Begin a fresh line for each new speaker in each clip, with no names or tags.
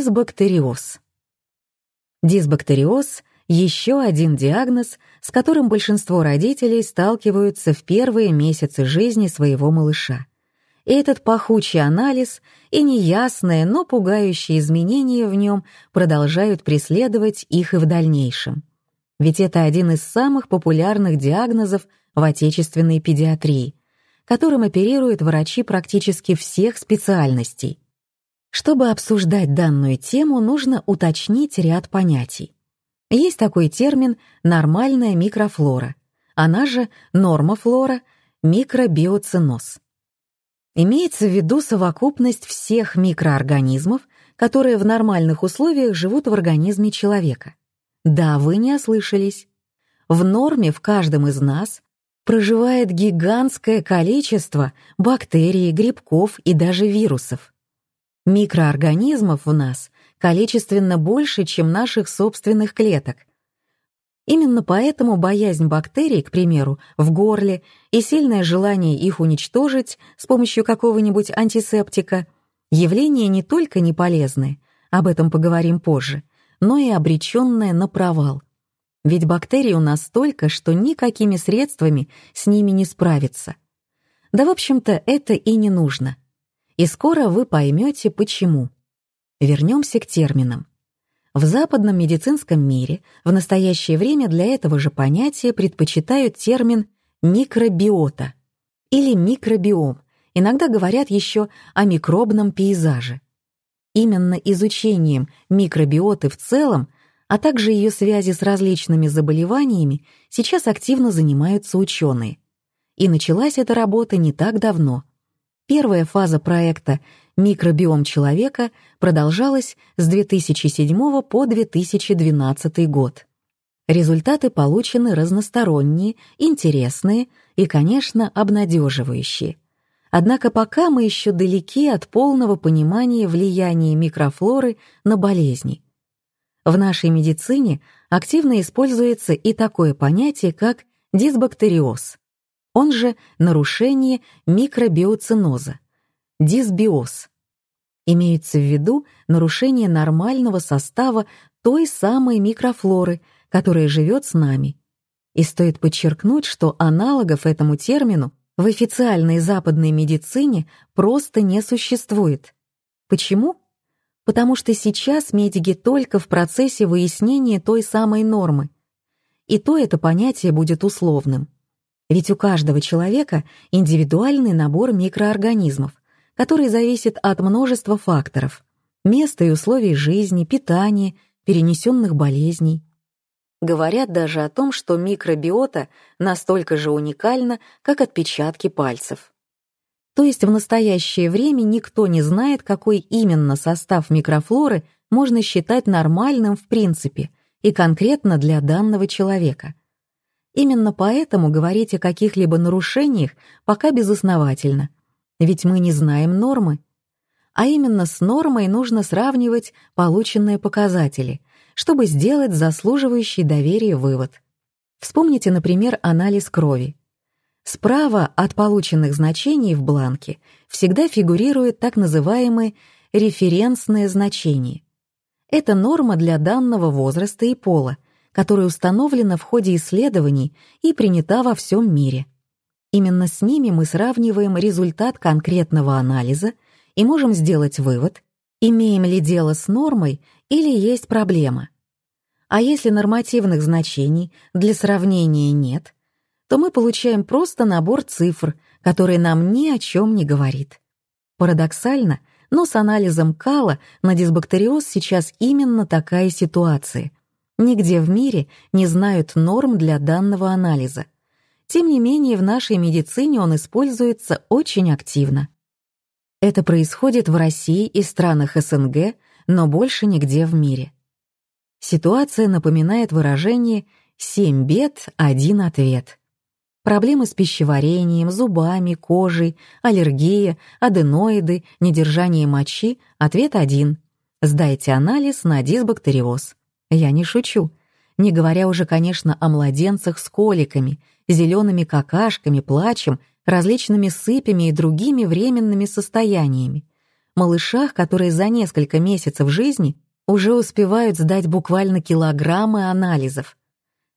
Дисбактериоз. Дисбактериоз — еще один диагноз, с которым большинство родителей сталкиваются в первые месяцы жизни своего малыша. И этот пахучий анализ и неясные, но пугающие изменения в нем продолжают преследовать их и в дальнейшем. Ведь это один из самых популярных диагнозов в отечественной педиатрии, которым оперируют врачи практически всех специальностей. Чтобы обсуждать данную тему, нужно уточнить ряд понятий. Есть такой термин «нормальная микрофлора», она же нормофлора, микробиоценоз. Имеется в виду совокупность всех микроорганизмов, которые в нормальных условиях живут в организме человека. Да, вы не ослышались. В норме в каждом из нас проживает гигантское количество бактерий, грибков и даже вирусов. Микроорганизмов в нас количественно больше, чем наших собственных клеток. Именно поэтому боязнь бактерий, к примеру, в горле и сильное желание их уничтожить с помощью какого-нибудь антисептика — явление не только неполезное, об этом поговорим позже, но и обреченное на провал. Ведь бактерий у нас столько, что никакими средствами с ними не справиться. Да, в общем-то, это и не нужно и скоро вы поймете, почему. Вернемся к терминам. В западном медицинском мире в настоящее время для этого же понятия предпочитают термин микробиота или микробиом, иногда говорят еще о микробном пейзаже. Именно изучением микробиоты в целом, а также ее связи с различными заболеваниями сейчас активно занимаются ученые. И началась эта работа не так давно — Первая фаза проекта «Микробиом человека» продолжалась с 2007 по 2012 год. Результаты получены разносторонние, интересные и, конечно, обнадеживающие. Однако пока мы еще далеки от полного понимания влияния микрофлоры на болезни. В нашей медицине активно используется и такое понятие, как дисбактериоз он же нарушение микробиоциноза, дисбиоз. Имеется в виду нарушение нормального состава той самой микрофлоры, которая живет с нами. И стоит подчеркнуть, что аналогов этому термину в официальной западной медицине просто не существует. Почему? Потому что сейчас медики только в процессе выяснения той самой нормы. И то это понятие будет условным. Ведь у каждого человека индивидуальный набор микроорганизмов, который зависит от множества факторов — места и условий жизни, питания, перенесенных болезней. Говорят даже о том, что микробиота настолько же уникальна, как отпечатки пальцев. То есть в настоящее время никто не знает, какой именно состав микрофлоры можно считать нормальным в принципе и конкретно для данного человека — Именно поэтому говорить о каких-либо нарушениях пока безосновательно, ведь мы не знаем нормы. А именно с нормой нужно сравнивать полученные показатели, чтобы сделать заслуживающий доверия вывод. Вспомните, например, анализ крови. Справа от полученных значений в бланке всегда фигурирует так называемые референсные значения. Это норма для данного возраста и пола — которая установлена в ходе исследований и принята во всем мире. Именно с ними мы сравниваем результат конкретного анализа и можем сделать вывод, имеем ли дело с нормой или есть проблема. А если нормативных значений для сравнения нет, то мы получаем просто набор цифр, который нам ни о чем не говорит. Парадоксально, но с анализом кала на дисбактериоз сейчас именно такая ситуация — Нигде в мире не знают норм для данного анализа. Тем не менее, в нашей медицине он используется очень активно. Это происходит в России и странах СНГ, но больше нигде в мире. Ситуация напоминает выражение «семь бед, один ответ». Проблемы с пищеварением, зубами, кожей, аллергия, аденоиды, недержание мочи — ответ один. Сдайте анализ на дисбактериоз. Я не шучу, не говоря уже, конечно, о младенцах с коликами, зелеными какашками, плачем, различными сыпями и другими временными состояниями. малышах, которые за несколько месяцев жизни уже успевают сдать буквально килограммы анализов.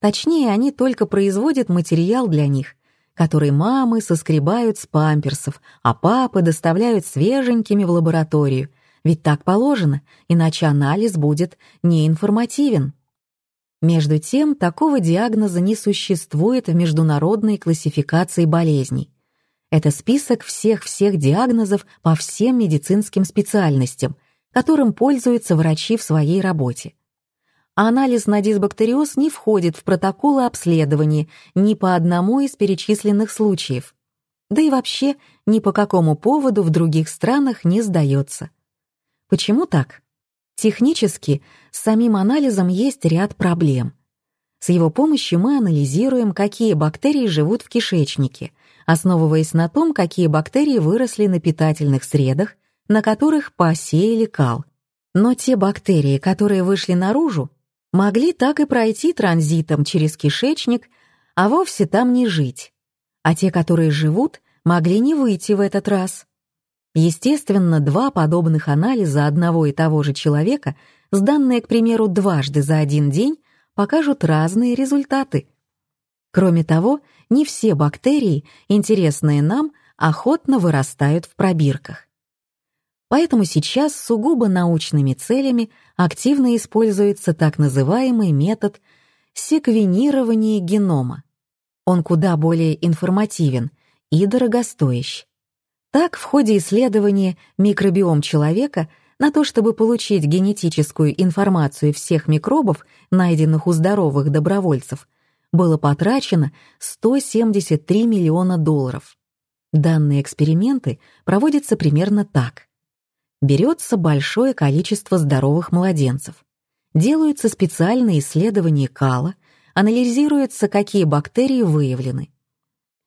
Точнее, они только производят материал для них, который мамы соскребают с памперсов, а папы доставляют свеженькими в лабораторию, ведь так положено, иначе анализ будет неинформативен. Между тем, такого диагноза не существует в международной классификации болезней. Это список всех-всех диагнозов по всем медицинским специальностям, которым пользуются врачи в своей работе. Анализ на дисбактериоз не входит в протоколы обследования ни по одному из перечисленных случаев. Да и вообще ни по какому поводу в других странах не сдается. Почему так? Технически с самим анализом есть ряд проблем. С его помощью мы анализируем, какие бактерии живут в кишечнике, основываясь на том, какие бактерии выросли на питательных средах, на которых посеяли кал. Но те бактерии, которые вышли наружу, могли так и пройти транзитом через кишечник, а вовсе там не жить. А те, которые живут, могли не выйти в этот раз. Естественно, два подобных анализа одного и того же человека, сданные, к примеру, дважды за один день, покажут разные результаты. Кроме того, не все бактерии, интересные нам, охотно вырастают в пробирках. Поэтому сейчас сугубо научными целями активно используется так называемый метод секвенирования генома. Он куда более информативен и дорогостоящий. Так, в ходе исследования микробиом человека на то, чтобы получить генетическую информацию всех микробов, найденных у здоровых добровольцев, было потрачено 173 миллиона долларов. Данные эксперименты проводятся примерно так. Берется большое количество здоровых младенцев, делаются специальные исследования кала, анализируется, какие бактерии выявлены,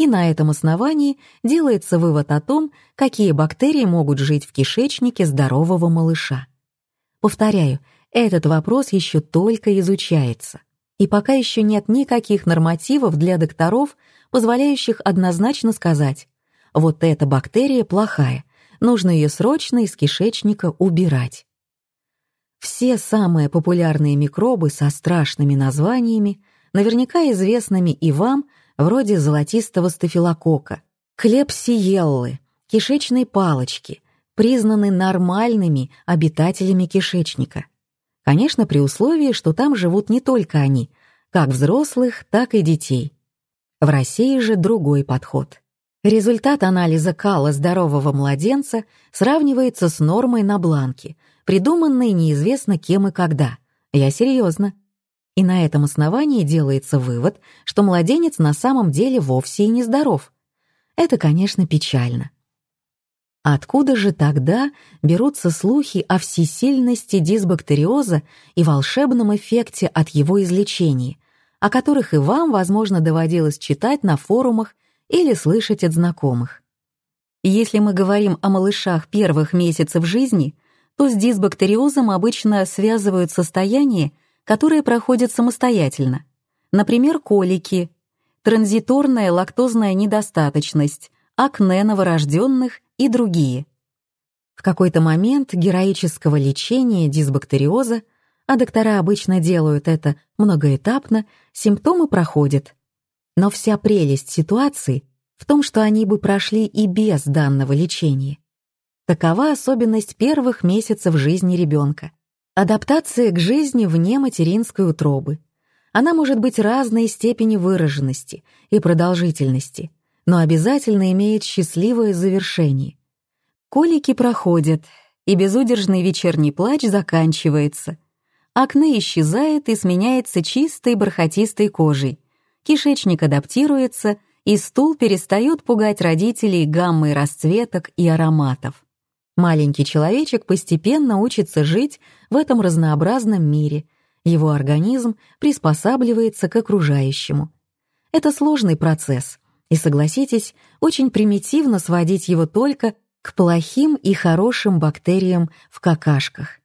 и на этом основании делается вывод о том, какие бактерии могут жить в кишечнике здорового малыша. Повторяю, этот вопрос еще только изучается, и пока еще нет никаких нормативов для докторов, позволяющих однозначно сказать, вот эта бактерия плохая, нужно ее срочно из кишечника убирать. Все самые популярные микробы со страшными названиями, наверняка известными и вам, вроде золотистого стафилокока, клепсиеллы, кишечной палочки, признаны нормальными обитателями кишечника. Конечно, при условии, что там живут не только они, как взрослых, так и детей. В России же другой подход. Результат анализа кала здорового младенца сравнивается с нормой на бланке, придуманной неизвестно кем и когда. Я серьезно. И на этом основании делается вывод, что младенец на самом деле вовсе и не здоров. Это, конечно, печально. Откуда же тогда берутся слухи о всесильности дисбактериоза и волшебном эффекте от его излечения, о которых и вам, возможно, доводилось читать на форумах или слышать от знакомых? Если мы говорим о малышах первых месяцев жизни, то с дисбактериозом обычно связывают состояние, которые проходят самостоятельно. Например, колики, транзиторная лактозная недостаточность, акне новорожденных и другие. В какой-то момент героического лечения дисбактериоза, а доктора обычно делают это многоэтапно, симптомы проходят. Но вся прелесть ситуации в том, что они бы прошли и без данного лечения. Такова особенность первых месяцев жизни ребенка. Адаптация к жизни вне материнской утробы. Она может быть разной степени выраженности и продолжительности, но обязательно имеет счастливое завершение. Колики проходят, и безудержный вечерний плач заканчивается. Акне исчезает и сменяется чистой бархатистой кожей. Кишечник адаптируется, и стул перестает пугать родителей гаммой расцветок и ароматов. Маленький человечек постепенно учится жить в этом разнообразном мире. Его организм приспосабливается к окружающему. Это сложный процесс, и, согласитесь, очень примитивно сводить его только к плохим и хорошим бактериям в какашках.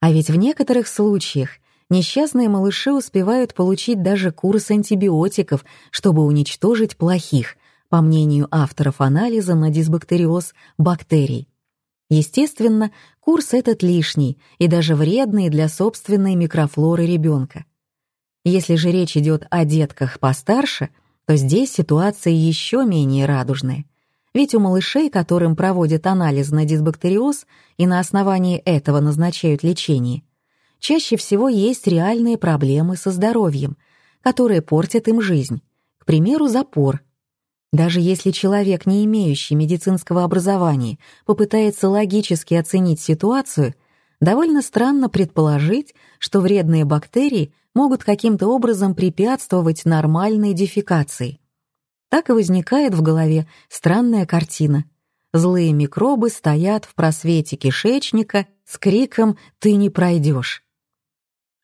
А ведь в некоторых случаях несчастные малыши успевают получить даже курс антибиотиков, чтобы уничтожить плохих, по мнению авторов анализа на дисбактериоз, бактерий. Естественно, курс этот лишний и даже вредный для собственной микрофлоры ребенка. Если же речь идет о детках постарше, то здесь ситуация еще менее радужная. Ведь у малышей, которым проводят анализ на дисбактериоз и на основании этого назначают лечение, чаще всего есть реальные проблемы со здоровьем, которые портят им жизнь. К примеру, запор. Даже если человек, не имеющий медицинского образования, попытается логически оценить ситуацию, довольно странно предположить, что вредные бактерии могут каким-то образом препятствовать нормальной дефекации. Так и возникает в голове странная картина. Злые микробы стоят в просвете кишечника с криком «ты не пройдешь».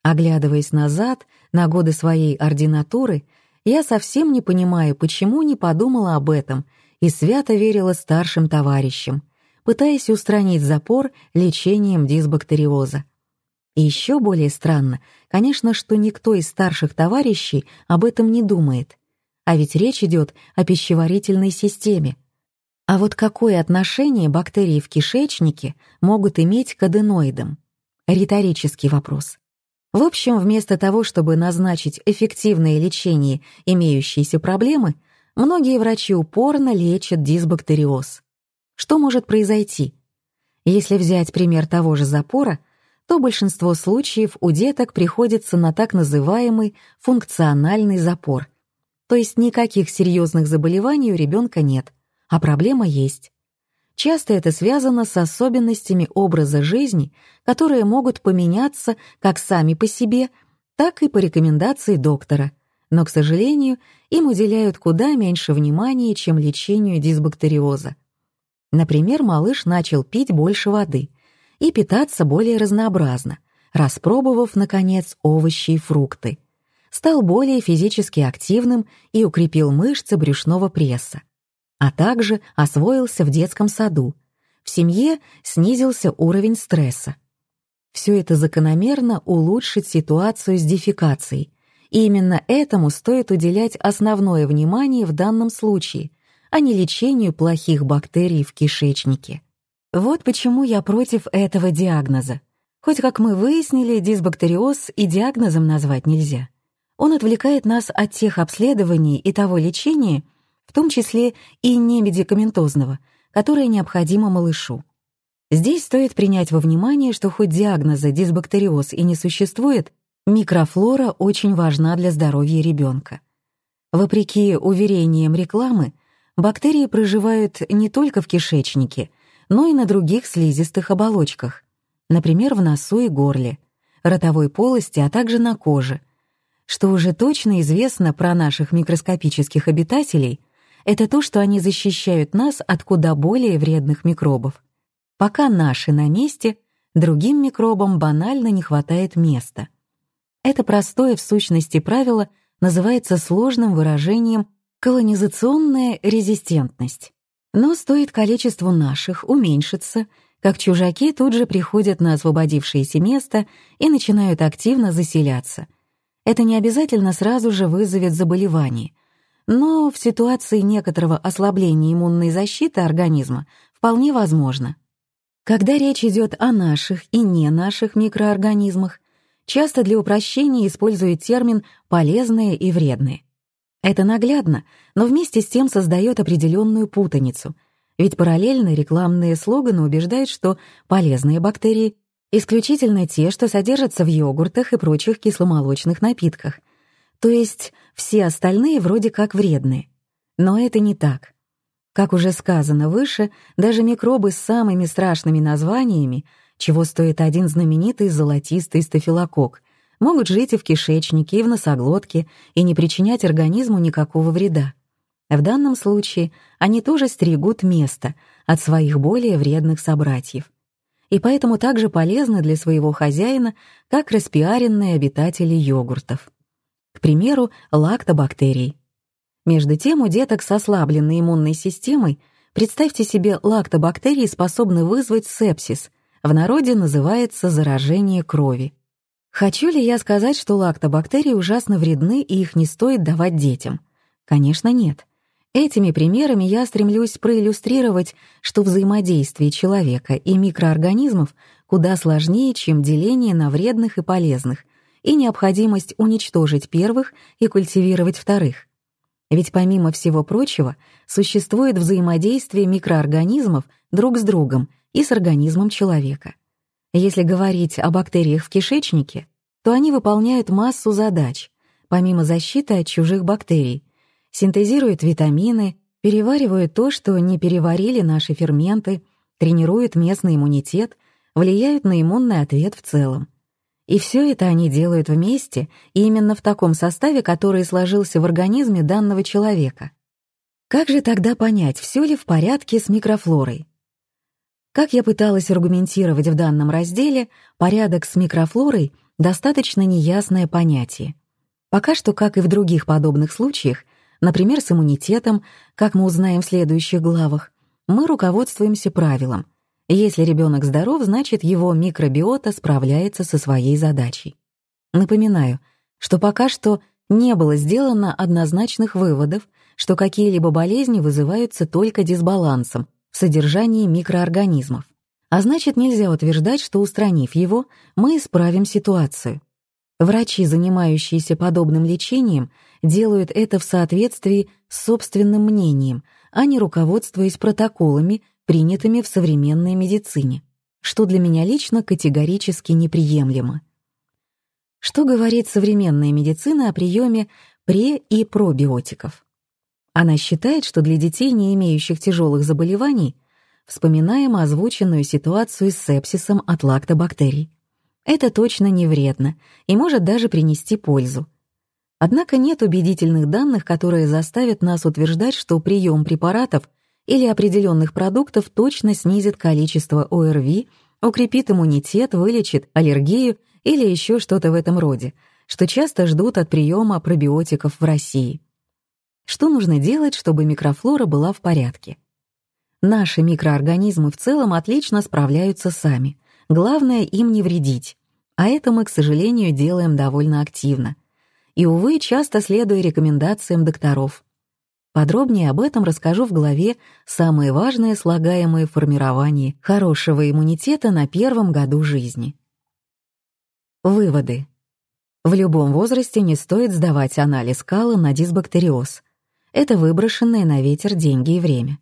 Оглядываясь назад на годы своей ординатуры, я совсем не понимаю, почему не подумала об этом и свято верила старшим товарищам, пытаясь устранить запор лечением дисбактериоза. И еще более странно, конечно, что никто из старших товарищей об этом не думает. А ведь речь идет о пищеварительной системе. А вот какое отношение бактерии в кишечнике могут иметь к аденоидам? Риторический вопрос. В общем, вместо того, чтобы назначить эффективное лечение имеющейся проблемы, многие врачи упорно лечат дисбактериоз. Что может произойти? Если взять пример того же запора, то большинство случаев у деток приходится на так называемый функциональный запор. То есть никаких серьезных заболеваний у ребенка нет, а проблема есть. Часто это связано с особенностями образа жизни, которые могут поменяться как сами по себе, так и по рекомендации доктора, но, к сожалению, им уделяют куда меньше внимания, чем лечению дисбактериоза. Например, малыш начал пить больше воды и питаться более разнообразно, распробовав, наконец, овощи и фрукты. Стал более физически активным и укрепил мышцы брюшного пресса а также освоился в детском саду. В семье снизился уровень стресса. Все это закономерно улучшит ситуацию с дефекацией, и именно этому стоит уделять основное внимание в данном случае, а не лечению плохих бактерий в кишечнике. Вот почему я против этого диагноза. Хоть, как мы выяснили, дисбактериоз и диагнозом назвать нельзя. Он отвлекает нас от тех обследований и того лечения, в том числе и немедикаментозного, которое необходимо малышу. Здесь стоит принять во внимание, что хоть диагноза дисбактериоз и не существует, микрофлора очень важна для здоровья ребенка. Вопреки уверениям рекламы, бактерии проживают не только в кишечнике, но и на других слизистых оболочках, например, в носу и горле, ротовой полости, а также на коже. Что уже точно известно про наших микроскопических обитателей, это то, что они защищают нас от куда более вредных микробов. Пока наши на месте, другим микробам банально не хватает места. Это простое в сущности правило называется сложным выражением колонизационная резистентность. Но стоит количеству наших уменьшиться, как чужаки тут же приходят на освободившееся место и начинают активно заселяться. Это не обязательно сразу же вызовет заболевание, но в ситуации некоторого ослабления иммунной защиты организма вполне возможно. Когда речь идет о наших и не наших микроорганизмах, часто для упрощения используют термин «полезные» и «вредные». Это наглядно, но вместе с тем создает определенную путаницу, ведь параллельно рекламные слоганы убеждают, что полезные бактерии исключительно те, что содержатся в йогуртах и прочих кисломолочных напитках, то есть все остальные вроде как вредные. Но это не так. Как уже сказано выше, даже микробы с самыми страшными названиями, чего стоит один знаменитый золотистый стафилококк, могут жить и в кишечнике, и в носоглотке, и не причинять организму никакого вреда. В данном случае они тоже стерегут место от своих более вредных собратьев. И поэтому также полезны для своего хозяина, как распиаренные обитатели йогуртов к примеру, лактобактерий. Между тем, у деток с ослабленной иммунной системой, представьте себе, лактобактерии способны вызвать сепсис, в народе называется заражение крови. Хочу ли я сказать, что лактобактерии ужасно вредны и их не стоит давать детям? Конечно, нет. Этими примерами я стремлюсь проиллюстрировать, что взаимодействие человека и микроорганизмов куда сложнее, чем деление на вредных и полезных, и необходимость уничтожить первых и культивировать вторых. Ведь помимо всего прочего, существует взаимодействие микроорганизмов друг с другом и с организмом человека. Если говорить о бактериях в кишечнике, то они выполняют массу задач, помимо защиты от чужих бактерий, синтезируют витамины, переваривают то, что не переварили наши ферменты, тренируют местный иммунитет, влияют на иммунный ответ в целом. И все это они делают вместе и именно в таком составе, который сложился в организме данного человека. Как же тогда понять, все ли в порядке с микрофлорой? Как я пыталась аргументировать в данном разделе, порядок с микрофлорой — достаточно неясное понятие. Пока что, как и в других подобных случаях, например, с иммунитетом, как мы узнаем в следующих главах, мы руководствуемся правилом — если ребенок здоров, значит его микробиота справляется со своей задачей. Напоминаю, что пока что не было сделано однозначных выводов, что какие-либо болезни вызываются только дисбалансом в содержании микроорганизмов. А значит, нельзя утверждать, что устранив его, мы исправим ситуацию. Врачи, занимающиеся подобным лечением, делают это в соответствии с собственным мнением, а не руководствуясь протоколами, принятыми в современной медицине, что для меня лично категорически неприемлемо. Что говорит современная медицина о приеме пре- и пробиотиков? Она считает, что для детей, не имеющих тяжелых заболеваний, вспоминаем озвученную ситуацию с сепсисом от лактобактерий. Это точно не вредно и может даже принести пользу. Однако нет убедительных данных, которые заставят нас утверждать, что прием препаратов или определенных продуктов точно снизит количество ОРВИ, укрепит иммунитет, вылечит аллергию или еще что-то в этом роде, что часто ждут от приема пробиотиков в России. Что нужно делать, чтобы микрофлора была в порядке? Наши микроорганизмы в целом отлично справляются сами. Главное им не вредить. А это мы, к сожалению, делаем довольно активно. И, увы, часто следуя рекомендациям докторов. Подробнее об этом расскажу в главе «Самые важные слагаемые формирования хорошего иммунитета на первом году жизни». Выводы. В любом возрасте не стоит сдавать анализ кала на дисбактериоз. Это выброшенные на ветер деньги и время.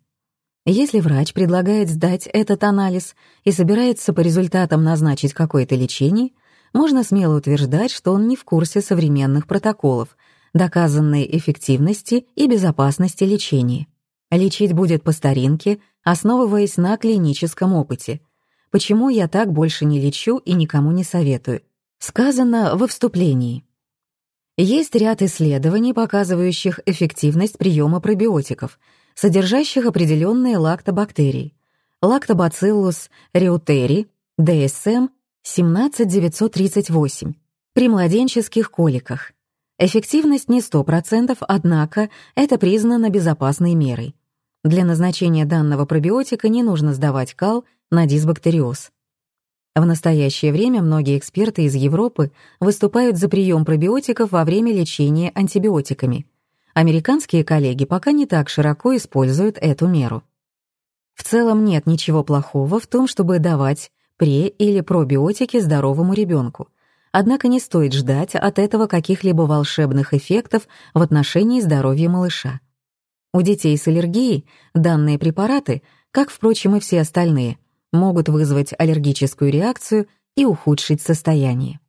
Если врач предлагает сдать этот анализ и собирается по результатам назначить какое-то лечение, можно смело утверждать, что он не в курсе современных протоколов, доказанной эффективности и безопасности лечения. Лечить будет по старинке, основываясь на клиническом опыте. Почему я так больше не лечу и никому не советую? Сказано во вступлении. Есть ряд исследований, показывающих эффективность приема пробиотиков, содержащих определенные лактобактерии. Лактобациллус реутери, DSM 17938, при младенческих коликах, Эффективность не 100%, однако это признано безопасной мерой. Для назначения данного пробиотика не нужно сдавать кал на дисбактериоз. В настоящее время многие эксперты из Европы выступают за прием пробиотиков во время лечения антибиотиками. Американские коллеги пока не так широко используют эту меру. В целом нет ничего плохого в том, чтобы давать пре- или пробиотики здоровому ребенку, Однако не стоит ждать от этого каких-либо волшебных эффектов в отношении здоровья малыша. У детей с аллергией данные препараты, как, впрочем, и все остальные, могут вызвать аллергическую реакцию и ухудшить состояние.